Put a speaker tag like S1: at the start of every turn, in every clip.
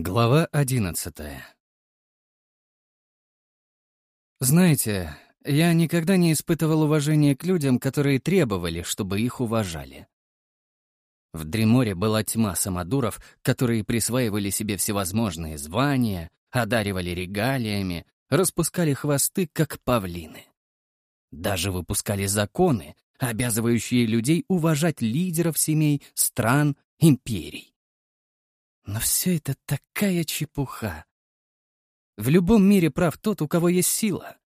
S1: Глава одиннадцатая Знаете, я никогда не испытывал уважения к людям, которые требовали, чтобы их уважали. В Дреморе была тьма самодуров, которые присваивали себе всевозможные звания, одаривали регалиями, распускали хвосты, как павлины. Даже выпускали законы, обязывающие людей уважать лидеров семей, стран, империй. Но все это такая чепуха. В любом мире прав тот, у кого есть сила.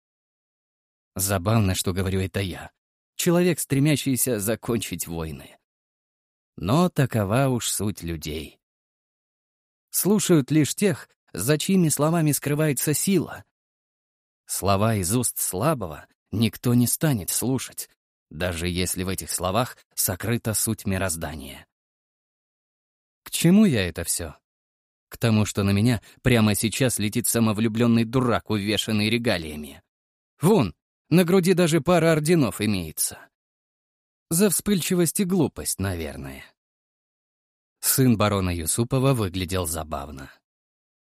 S1: Забавно, что говорю это я. Человек, стремящийся закончить войны. Но такова уж суть людей. Слушают лишь тех, за чьими словами скрывается сила. Слова из уст слабого никто не станет слушать, даже если в этих словах сокрыта суть мироздания. К чему я это все? К тому, что на меня прямо сейчас летит самовлюбленный дурак, увешанный регалиями. Вон, на груди даже пара орденов имеется. За вспыльчивость и глупость, наверное. Сын барона Юсупова выглядел забавно.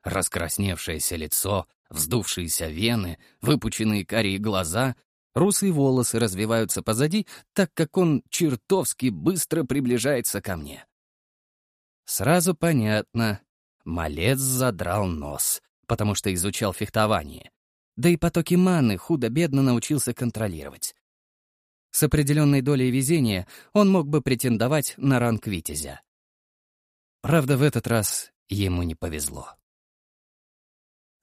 S1: Раскрасневшееся лицо, вздувшиеся вены, выпученные карие глаза, русые волосы развиваются позади, так как он чертовски быстро приближается ко мне. Сразу понятно. Малец задрал нос, потому что изучал фехтование. Да и потоки маны худо-бедно научился контролировать. С определенной долей везения он мог бы претендовать на ранг Витязя. Правда, в этот раз ему не повезло.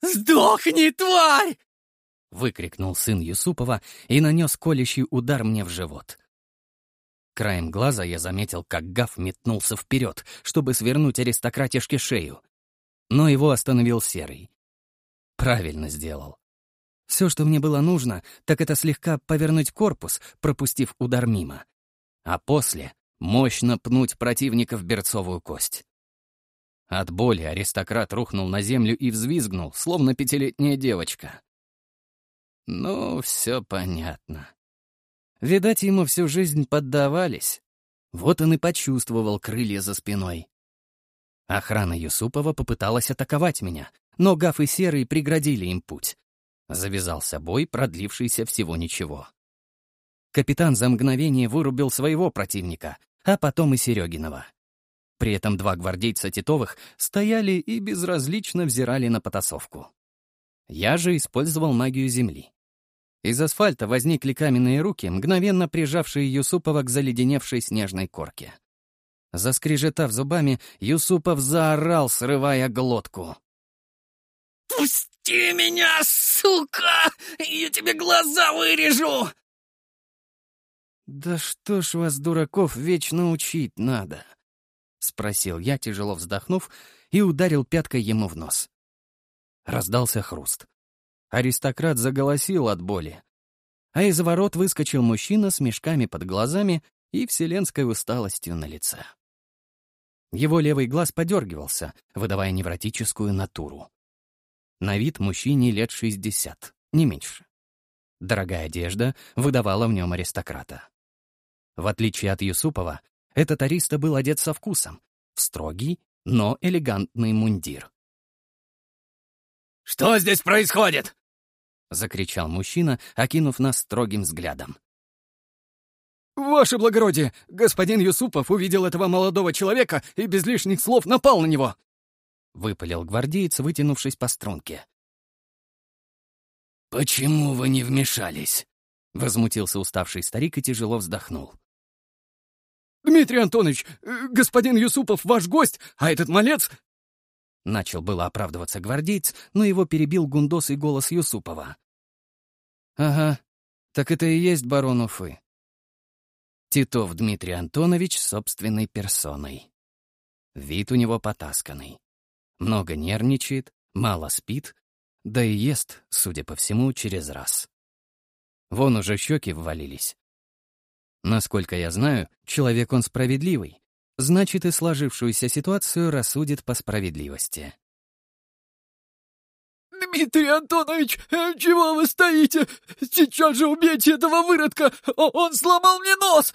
S2: «Сдохни, тварь!»
S1: — выкрикнул сын Юсупова и нанес колющий удар мне в живот. Краем глаза я заметил, как Гав метнулся вперед, чтобы свернуть аристократишке шею. Но его остановил Серый. Правильно сделал. Все, что мне было нужно, так это слегка повернуть корпус, пропустив удар мимо. А после мощно пнуть противника в берцовую кость. От боли аристократ рухнул на землю и взвизгнул, словно пятилетняя девочка. Ну, все понятно. Видать, ему всю жизнь поддавались. Вот он и почувствовал крылья за спиной. Охрана Юсупова попыталась атаковать меня, но Гаф и Серый преградили им путь. Завязался бой, продлившийся всего ничего. Капитан за мгновение вырубил своего противника, а потом и Серегинова. При этом два гвардейца Титовых стояли и безразлично взирали на потасовку. Я же использовал магию земли. Из асфальта возникли каменные руки, мгновенно прижавшие Юсупова к заледеневшей снежной корке. Заскрежетав зубами, Юсупов заорал, срывая глотку.
S2: «Пусти меня, сука! Я тебе глаза вырежу!»
S1: «Да что ж вас, дураков, вечно учить надо?» — спросил я, тяжело вздохнув, и ударил пяткой ему в нос. Раздался хруст. Аристократ заголосил от боли. А из ворот выскочил мужчина с мешками под глазами и вселенской усталостью на лице. Его левый глаз подергивался, выдавая невротическую натуру. На вид мужчине лет 60, не меньше. Дорогая одежда выдавала в нем аристократа. В отличие от Юсупова, этот ариста был одет со вкусом, в строгий, но элегантный мундир.
S2: «Что здесь происходит?»
S1: — закричал мужчина, окинув нас строгим взглядом.
S3: «Ваше благородие, господин Юсупов увидел этого молодого человека и без лишних слов напал на него!»
S1: — выпалил гвардеец, вытянувшись по струнке.
S2: «Почему вы не вмешались?»
S1: — возмутился уставший старик и тяжело вздохнул.
S3: «Дмитрий Антонович, э, господин Юсупов ваш гость, а этот малец
S1: Начал было оправдываться гвардейц, но его перебил гундосый голос Юсупова. «Ага, так это и есть барон Уфы». Титов Дмитрий Антонович собственной персоной. Вид у него потасканный. Много нервничает, мало спит, да и ест, судя по всему, через раз. Вон уже щеки ввалились. Насколько я знаю, человек он справедливый, значит и сложившуюся ситуацию рассудит по справедливости.
S3: «Дмитрий Антонович, э, чего вы стоите? Сейчас же убейте этого выродка! Он сломал мне нос!»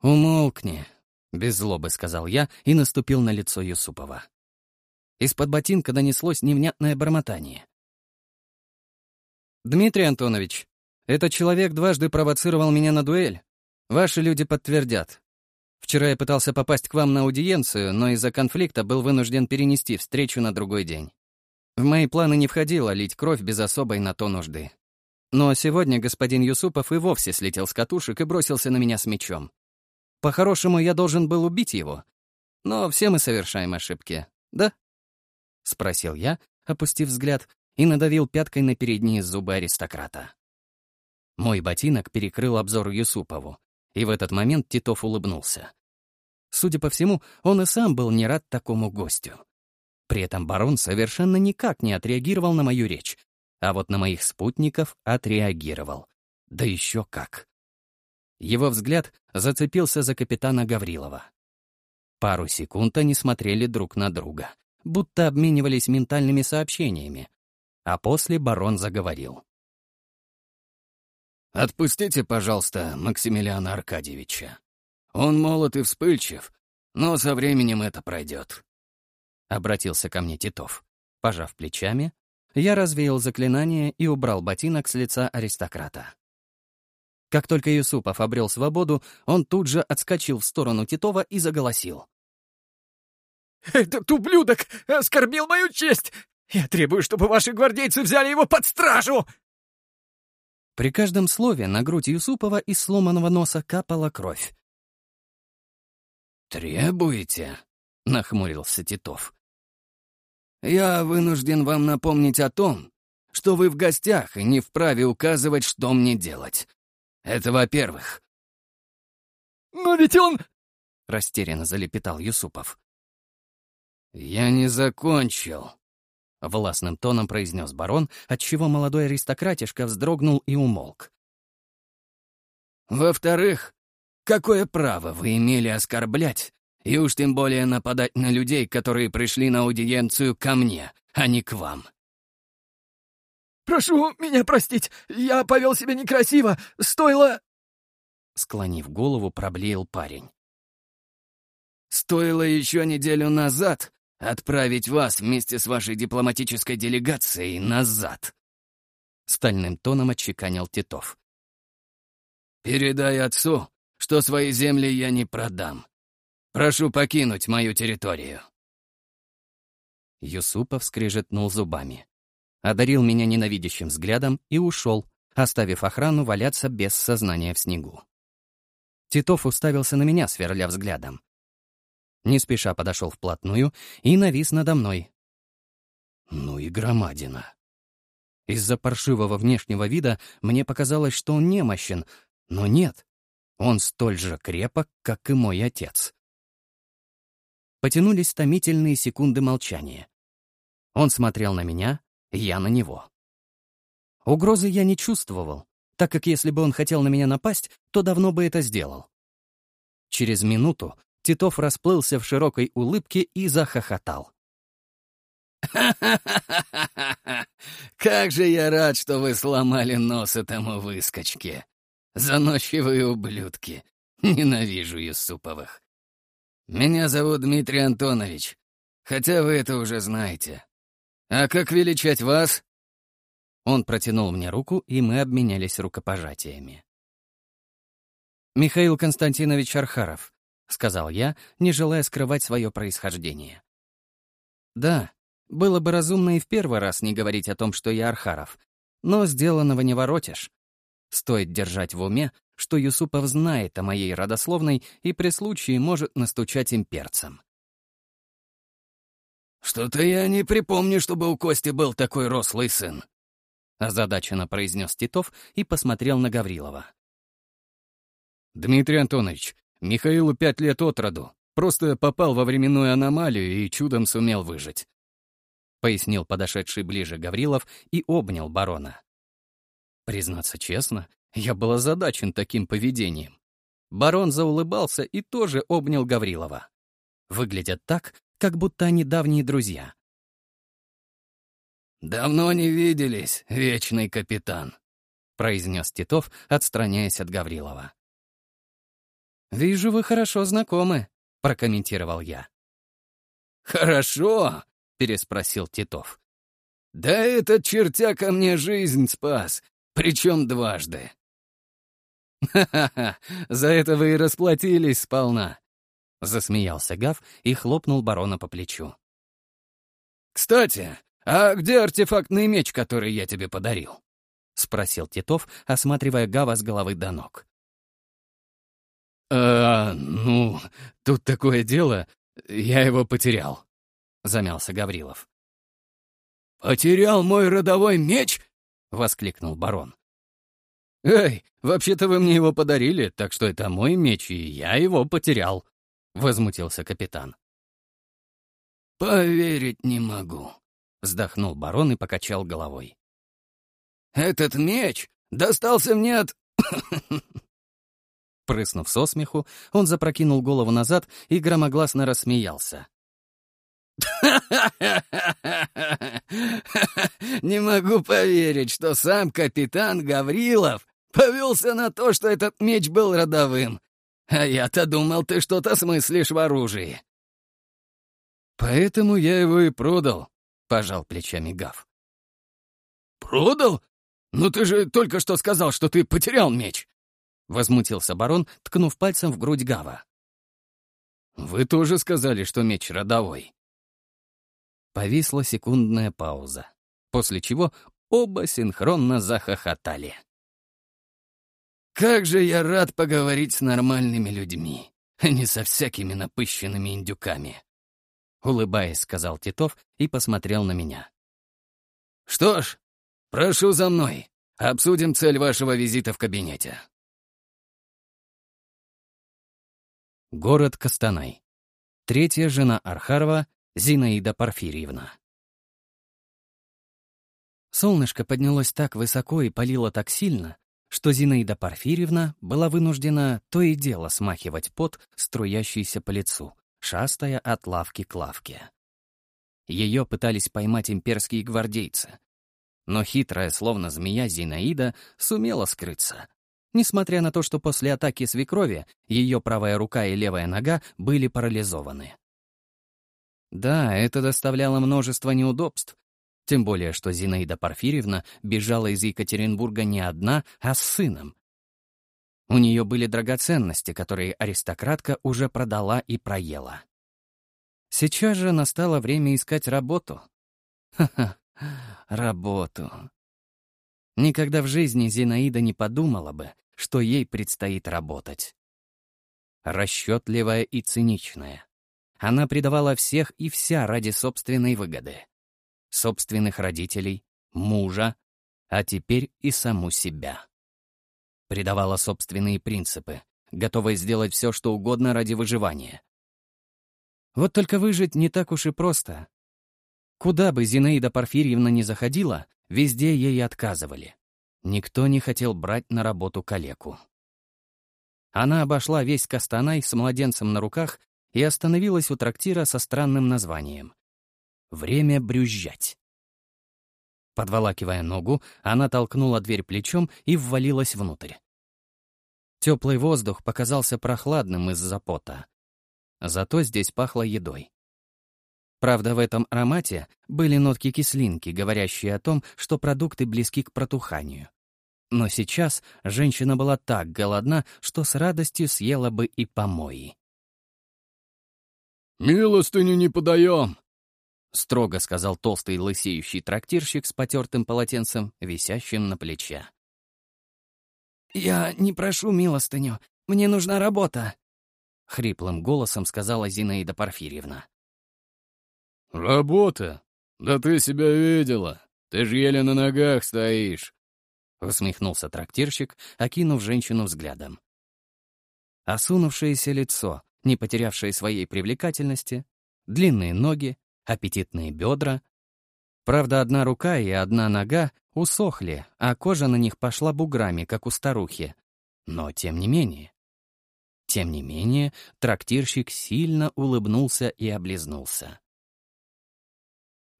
S1: «Умолкни», — без злобы сказал я и наступил на лицо Юсупова. Из-под ботинка донеслось невнятное бормотание. «Дмитрий Антонович, этот человек дважды провоцировал меня на дуэль. Ваши люди подтвердят. Вчера я пытался попасть к вам на аудиенцию, но из-за конфликта был вынужден перенести встречу на другой день. В мои планы не входило лить кровь без особой на то нужды. Но сегодня господин Юсупов и вовсе слетел с катушек и бросился на меня с мечом. По-хорошему, я должен был убить его. Но все мы совершаем ошибки, да? Спросил я, опустив взгляд, и надавил пяткой на передние зубы аристократа. Мой ботинок перекрыл обзор Юсупову, и в этот момент Титов улыбнулся. Судя по всему, он и сам был не рад такому гостю. При этом барон совершенно никак не отреагировал на мою речь, а вот на моих спутников отреагировал. Да еще как. Его взгляд зацепился за капитана Гаврилова. Пару секунд они смотрели друг на друга, будто обменивались ментальными сообщениями. А после барон заговорил.
S4: «Отпустите, пожалуйста, Максимилиана Аркадьевича. Он молод и вспыльчив, но со временем это пройдет.
S1: — обратился ко мне Титов. Пожав плечами, я развеял заклинание и убрал ботинок с лица аристократа. Как только Юсупов обрел свободу, он тут же отскочил в сторону Титова и заголосил.
S3: «Этот ублюдок оскорбил мою честь! Я требую, чтобы ваши гвардейцы взяли его под стражу!»
S1: При каждом слове на грудь Юсупова из сломанного носа капала кровь.
S4: «Требуете?» — нахмурился Титов. «Я вынужден вам напомнить о том, что вы в гостях и не вправе указывать, что мне делать. Это во-первых».
S3: «Но ведь он...»
S1: — растерянно залепетал Юсупов.
S4: «Я не закончил», — властным тоном произнес
S1: барон, отчего молодой аристократишка вздрогнул и умолк.
S4: «Во-вторых, какое право вы имели оскорблять и уж тем более нападать на людей, которые пришли на аудиенцию ко мне, а не к вам.
S3: «Прошу меня простить, я повел себя некрасиво, стоило...»
S1: Склонив голову, проблеял парень.
S4: «Стоило еще неделю назад отправить вас вместе с вашей дипломатической делегацией назад», — стальным тоном отчеканил Титов. «Передай отцу, что свои земли я не продам, Прошу покинуть мою территорию».
S1: Юсупов скрежетнул зубами, одарил меня ненавидящим взглядом и ушел, оставив охрану валяться без сознания в снегу. Титов уставился на меня, сверля взглядом. Не спеша подошел вплотную и навис надо мной. Ну и громадина. Из-за паршивого внешнего вида мне показалось, что он немощен, но нет. Он столь же крепок, как и мой отец. Потянулись томительные секунды молчания. Он смотрел на меня, я на него. Угрозы я не чувствовал, так как если бы он хотел на меня напасть, то давно бы это сделал. Через минуту Титов расплылся в широкой улыбке и захохотал.
S4: «Ха-ха-ха! Как же я рад, что вы сломали нос этому выскочке! Заносчивые ублюдки! Ненавижу Юсуповых! Меня зовут Дмитрий Антонович, хотя вы это уже знаете. А как величать вас?»
S1: Он протянул мне руку, и мы обменялись рукопожатиями. «Михаил Константинович Архаров», — сказал я, не желая скрывать свое происхождение. «Да, было бы разумно и в первый раз не говорить о том, что я Архаров, но сделанного не воротишь. Стоит держать в уме, что Юсупов знает о моей родословной и при случае может настучать им перцем.
S4: «Что-то я не припомню, чтобы у Кости был такой рослый сын», — озадаченно произнес Титов и посмотрел на Гаврилова.
S3: «Дмитрий Антонович, Михаилу пять лет от роду, просто попал во временную аномалию и чудом сумел выжить», — пояснил подошедший ближе Гаврилов и обнял барона. Признаться честно, я был озадачен таким поведением. Барон заулыбался и тоже обнял Гаврилова. Выглядят так, как будто они давние друзья.
S4: «Давно не виделись, вечный капитан», — произнес Титов, отстраняясь от Гаврилова.
S1: «Вижу, вы хорошо знакомы», — прокомментировал я.
S4: «Хорошо?
S3: — переспросил Титов.
S4: «Да этот чертяка мне жизнь спас, причем дважды».
S3: «Ха-ха-ха, за это вы и расплатились сполна», — засмеялся Гав и хлопнул барона по плечу.
S4: «Кстати, а где артефактный меч, который я тебе подарил?» — спросил Титов, осматривая Гава с головы до ног.
S3: «А, ну, тут такое дело, я его потерял», — замялся Гаврилов.
S4: «Потерял мой родовой меч?» — воскликнул барон.
S3: «Эй, вообще-то вы мне его подарили, так что это мой меч, и я его потерял», — возмутился капитан.
S4: «Поверить не могу», — вздохнул барон и покачал головой. «Этот меч достался мне от...»
S3: Прыснув со смеху, он запрокинул голову назад и громогласно рассмеялся.
S4: «Не могу поверить, что сам капитан Гаврилов повелся на то, что этот меч был родовым. А я-то думал, ты что-то смыслишь в оружии».
S3: «Поэтому я его и продал», — пожал плечами Гав.
S4: «Продал? Ну ты же только что сказал, что ты потерял меч!»
S3: — возмутился барон, ткнув пальцем в грудь Гава. «Вы тоже сказали, что меч родовой». Повисла секундная пауза, после чего оба синхронно захохотали.
S4: «Как же я рад поговорить с нормальными людьми, а не со всякими напыщенными индюками!»
S3: Улыбаясь, сказал Титов и посмотрел на меня.
S4: «Что ж, прошу за мной. Обсудим цель вашего визита в кабинете».
S3: Город Костанай. Третья жена Архарова, Зинаида Порфирьевна. Солнышко поднялось так высоко и палило так сильно, что Зинаида Порфирьевна была вынуждена то и дело смахивать пот, струящийся по лицу, шастая от лавки к лавке. Ее пытались поймать имперские гвардейцы. Но хитрая, словно змея Зинаида, сумела скрыться — несмотря на то, что после атаки свекрови ее правая рука и левая нога были парализованы. Да, это доставляло множество неудобств, тем более что Зинаида Порфирьевна бежала из Екатеринбурга не одна, а с сыном. У нее были драгоценности, которые аристократка уже продала и проела. Сейчас же настало время искать работу. Ха-ха, работу. Никогда в жизни Зинаида не подумала бы, что ей предстоит работать. Расчетливая и циничная. Она предавала всех и вся ради собственной выгоды. Собственных родителей, мужа, а теперь и саму себя. Предавала собственные принципы, готовая сделать все, что угодно ради выживания. Вот только выжить не так уж и просто. Куда бы Зинаида Порфирьевна ни заходила, везде ей отказывали. Никто не хотел брать на работу калеку. Она обошла весь Кастанай с младенцем на руках и остановилась у трактира со странным названием. «Время брюзжать». Подволакивая ногу, она толкнула дверь плечом и ввалилась внутрь. Теплый воздух показался прохладным из-за пота. Зато здесь пахло едой. Правда, в этом аромате были нотки кислинки, говорящие о том, что продукты близки к протуханию. Но сейчас женщина была так голодна, что с радостью съела бы и помои.
S4: «Милостыню не подаем!»
S3: — строго сказал толстый лысеющий трактирщик с потертым полотенцем, висящим на плече.
S2: «Я не прошу милостыню, мне нужна работа», — хриплым голосом сказала Зинаида Порфирьевна.
S4: «Работа? Да ты себя видела. Ты ж еле на ногах стоишь.
S3: — усмехнулся трактирщик, окинув женщину взглядом. Осунувшееся лицо, не потерявшее своей привлекательности, длинные ноги, аппетитные бедра. Правда, одна рука и одна нога усохли, а кожа на них пошла буграми, как у старухи. Но тем не менее. Тем не менее, трактирщик сильно улыбнулся и облизнулся.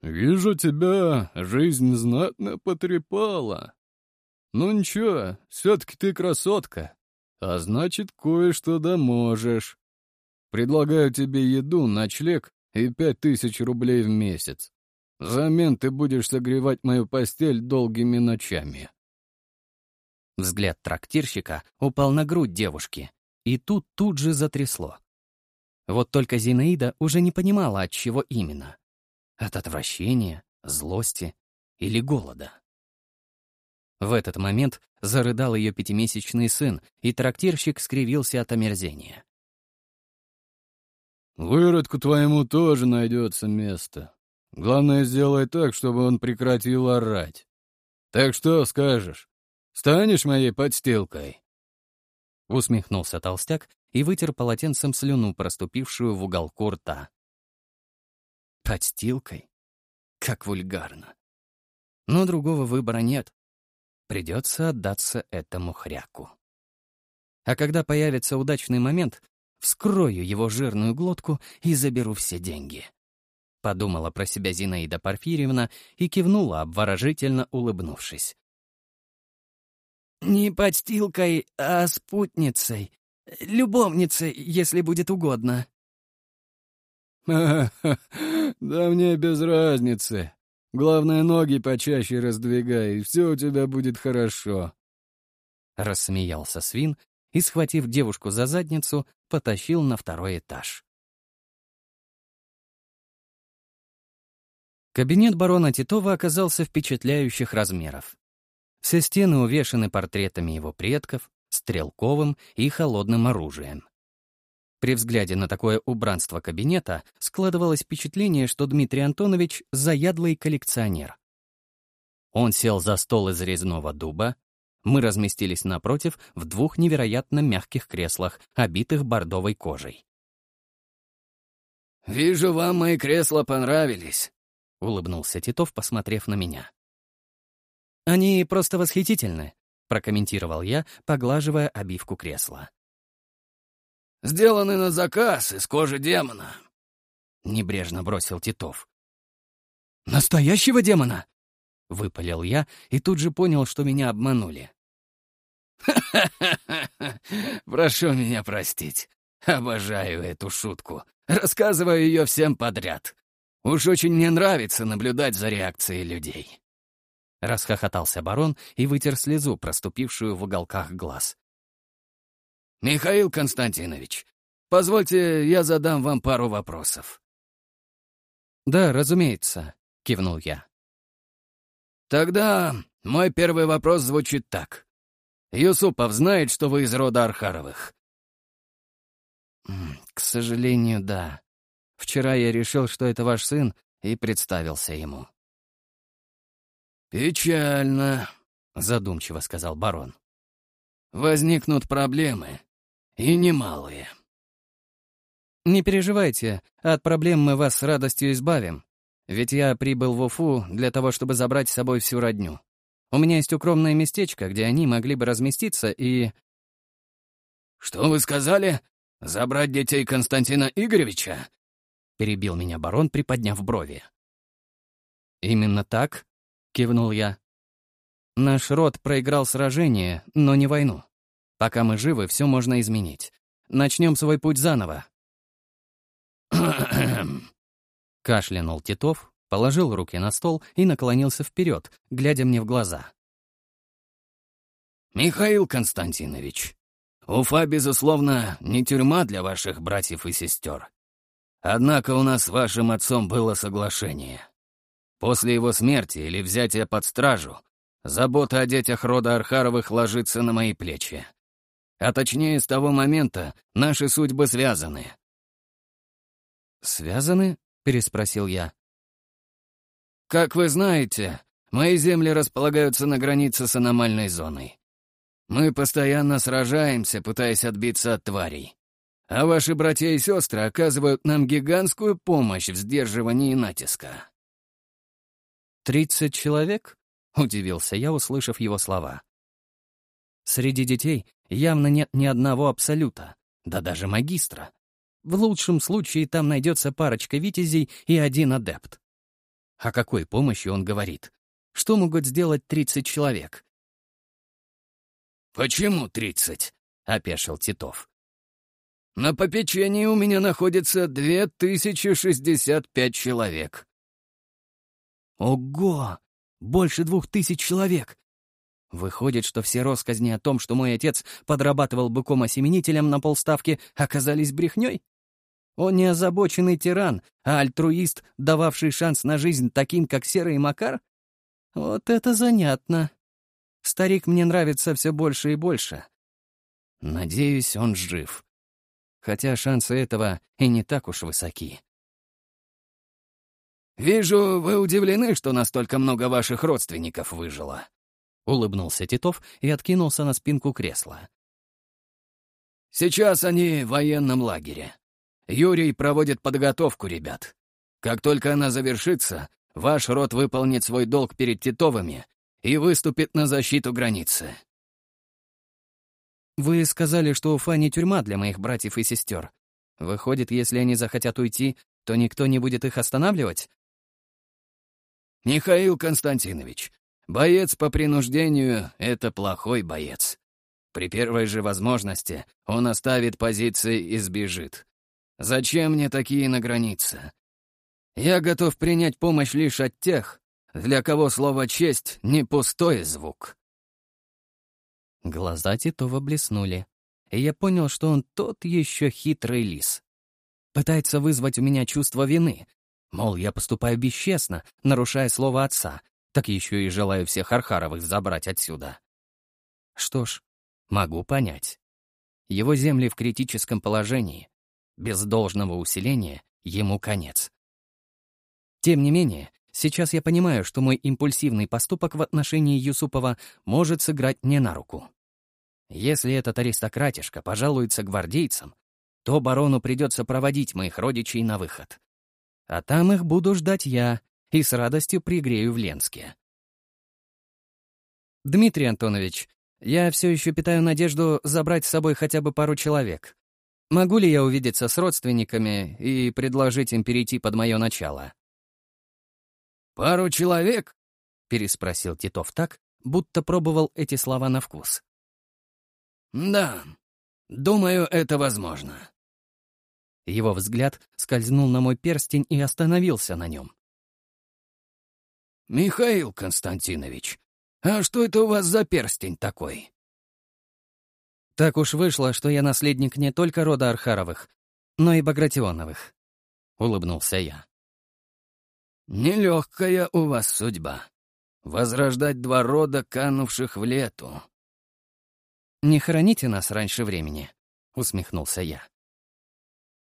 S4: «Вижу тебя, жизнь знатно потрепала», «Ну ничего, все-таки ты красотка, а значит, кое-что да можешь. Предлагаю тебе еду, ночлег
S3: и пять тысяч рублей в месяц. Взамен ты будешь согревать мою постель долгими ночами».
S1: Взгляд трактирщика упал на грудь девушки, и тут тут же затрясло. Вот только Зинаида уже не понимала, от чего именно. От отвращения, злости или голода. В этот момент зарыдал ее пятимесячный сын, и трактирщик скривился от омерзения.
S3: «Выродку твоему тоже найдется место. Главное, сделай так, чтобы он прекратил орать. Так что скажешь? Станешь моей подстилкой?»
S1: Усмехнулся толстяк и вытер полотенцем слюну, проступившую в уголку рта. Подстилкой? Как вульгарно. Но другого выбора нет. Придется отдаться этому хряку. А когда появится удачный момент, вскрою его жирную глотку и заберу все деньги. Подумала про себя Зинаида Порфирьевна и кивнула, обворожительно улыбнувшись. «Не подстилкой, а спутницей. Любовницей, если будет угодно».
S3: «Ха -ха да мне без разницы. Главное, ноги почаще раздвигай, и все у тебя будет хорошо».
S1: Рассмеялся свин и, схватив девушку за задницу, потащил на второй этаж. Кабинет барона Титова оказался впечатляющих размеров. Все стены увешаны портретами его предков, стрелковым и холодным оружием. При взгляде на такое убранство кабинета складывалось впечатление, что Дмитрий Антонович — заядлый коллекционер. Он сел за стол из резного дуба, мы разместились напротив в двух невероятно мягких креслах, обитых бордовой кожей.
S4: «Вижу, вам мои кресла понравились», —
S1: улыбнулся Титов, посмотрев на меня. «Они просто восхитительны», — прокомментировал я, поглаживая обивку кресла.
S4: «Сделаны на заказ из кожи демона», —
S1: небрежно бросил Титов. «Настоящего демона?» — выпалил я и тут же понял, что меня обманули.
S4: «Ха-ха-ха! Прошу меня простить. Обожаю эту шутку. Рассказываю ее всем подряд. Уж очень мне нравится наблюдать за реакцией людей».
S1: Расхохотался барон и вытер слезу, проступившую в уголках глаз.
S4: «Михаил Константинович, позвольте, я задам вам пару вопросов».
S1: «Да, разумеется», — кивнул я.
S4: «Тогда мой первый вопрос звучит так. Юсупов знает, что вы из рода Архаровых?»
S1: «К сожалению, да. Вчера я решил, что это ваш сын, и представился ему».
S4: «Печально», — задумчиво сказал барон. «Возникнут проблемы, и немалые».
S1: «Не переживайте, от проблем мы вас с радостью избавим. Ведь я прибыл в Уфу для того, чтобы забрать с собой всю родню. У меня есть укромное местечко, где они могли бы разместиться и...»
S4: «Что вы сказали? Забрать детей Константина Игоревича?» — перебил меня барон, приподняв брови.
S1: «Именно так?» — кивнул я. «Наш род проиграл сражение, но не войну. Пока мы живы, все можно изменить. Начнем свой путь заново». Кашлянул Титов, положил руки на стол и наклонился вперед, глядя мне в глаза.
S4: «Михаил Константинович, Уфа, безусловно, не тюрьма для ваших братьев и сестер. Однако у нас с вашим отцом было соглашение. После его смерти или взятия под стражу забота о детях рода Архаровых ложится на мои плечи. А точнее, с того момента наши судьбы связаны.
S1: «Связаны?» — переспросил я.
S4: «Как вы знаете, мои земли располагаются на границе с аномальной зоной. Мы постоянно сражаемся, пытаясь отбиться от тварей. А ваши братья и сестры оказывают нам гигантскую помощь в сдерживании натиска.
S1: «Тридцать человек?» — удивился я, услышав его слова. «Среди детей явно нет ни одного абсолюта, да даже магистра. В лучшем случае там найдется парочка витязей и один адепт. О какой помощи он говорит? Что могут сделать тридцать человек?
S4: «Почему тридцать?» — опешил Титов. На попечении у меня находится 2065 человек».
S1: «Ого! Больше двух тысяч человек! Выходит, что все россказни о том, что мой отец подрабатывал быком-осеменителем на полставки, оказались брехней? Он не озабоченный тиран, а альтруист, дававший шанс на жизнь таким, как Серый Макар? Вот это занятно. Старик мне нравится все больше и больше. Надеюсь, он жив. Хотя шансы этого и не так уж высоки.
S4: «Вижу, вы удивлены, что настолько много ваших родственников выжило», —
S1: улыбнулся Титов и откинулся на спинку кресла.
S4: «Сейчас они в военном лагере. Юрий проводит подготовку, ребят. Как только она завершится, ваш род выполнит свой долг перед Титовыми и выступит на защиту границы».
S1: «Вы сказали, что Уфа не тюрьма для моих братьев и сестер. Выходит, если они захотят уйти, то никто не будет их останавливать?»
S4: «Михаил Константинович, Боец по принуждению — это плохой боец. При первой же возможности он оставит позиции и сбежит. Зачем мне такие на границе? Я готов принять помощь лишь от тех, для кого слово «честь» — не пустой звук.
S1: Глаза Титова блеснули, и я понял, что он тот еще хитрый лис. Пытается вызвать у меня чувство вины, мол, я поступаю бесчестно, нарушая слово отца, так еще и желаю всех Архаровых забрать отсюда. Что ж, могу понять. Его земли в критическом положении. Без должного усиления ему конец. Тем не менее, сейчас я понимаю, что мой импульсивный поступок в отношении Юсупова может сыграть не на руку. Если этот аристократишка пожалуется гвардейцам, то барону придется проводить моих родичей на выход. А там их буду ждать я, и с радостью пригрею в Ленске. Дмитрий Антонович, я все еще питаю надежду забрать с собой хотя бы пару человек. Могу ли я увидеться с родственниками и предложить им перейти под мое начало?
S4: «Пару человек?» — переспросил Титов так, будто пробовал эти слова на вкус. «Да, думаю, это возможно».
S1: Его взгляд скользнул на мой перстень и остановился на нем.
S4: «Михаил Константинович, а что это у вас за перстень такой?»
S1: «Так уж вышло, что я наследник не только рода Архаровых, но и Багратионовых», — улыбнулся я.
S4: «Нелегкая у вас судьба. Возрождать два рода, канувших в лету».
S1: «Не хороните нас раньше времени», — усмехнулся я.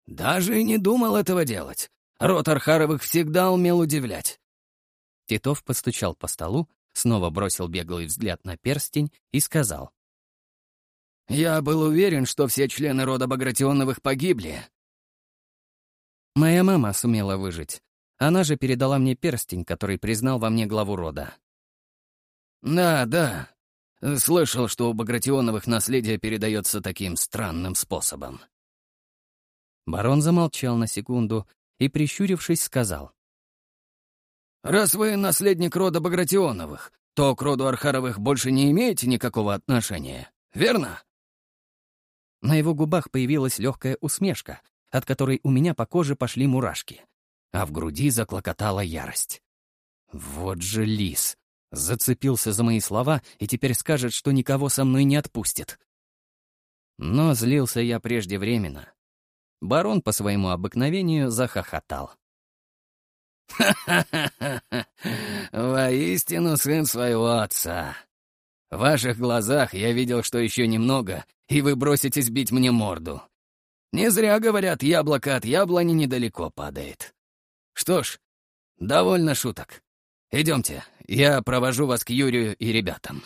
S4: «Даже и не думал этого делать. Род Архаровых всегда умел удивлять.
S1: Титов постучал по столу, снова бросил беглый взгляд на перстень и сказал.
S4: «Я был уверен, что все члены рода Багратионовых погибли».
S1: «Моя мама сумела выжить. Она же передала мне перстень, который признал во мне главу рода».
S4: «Да, да. Слышал, что у Багратионовых наследие передается таким странным способом».
S1: Барон замолчал на секунду и, прищурившись, сказал.
S4: «Раз вы наследник рода Багратионовых, то к роду Архаровых больше не имеете никакого отношения, верно?»
S1: На его губах появилась легкая усмешка, от которой у меня по коже пошли мурашки, а в груди заклокотала ярость. Вот же лис! Зацепился за мои слова и теперь скажет, что никого со мной не отпустит. Но злился я преждевременно. Барон по своему обыкновению захохотал.
S4: «Ха-ха-ха! Воистину сын своего отца. В ваших глазах я видел, что еще немного, и вы броситесь бить мне морду. Не зря говорят, яблоко от яблони недалеко падает. Что ж, довольно шуток. Идемте, я провожу вас к Юрию и ребятам».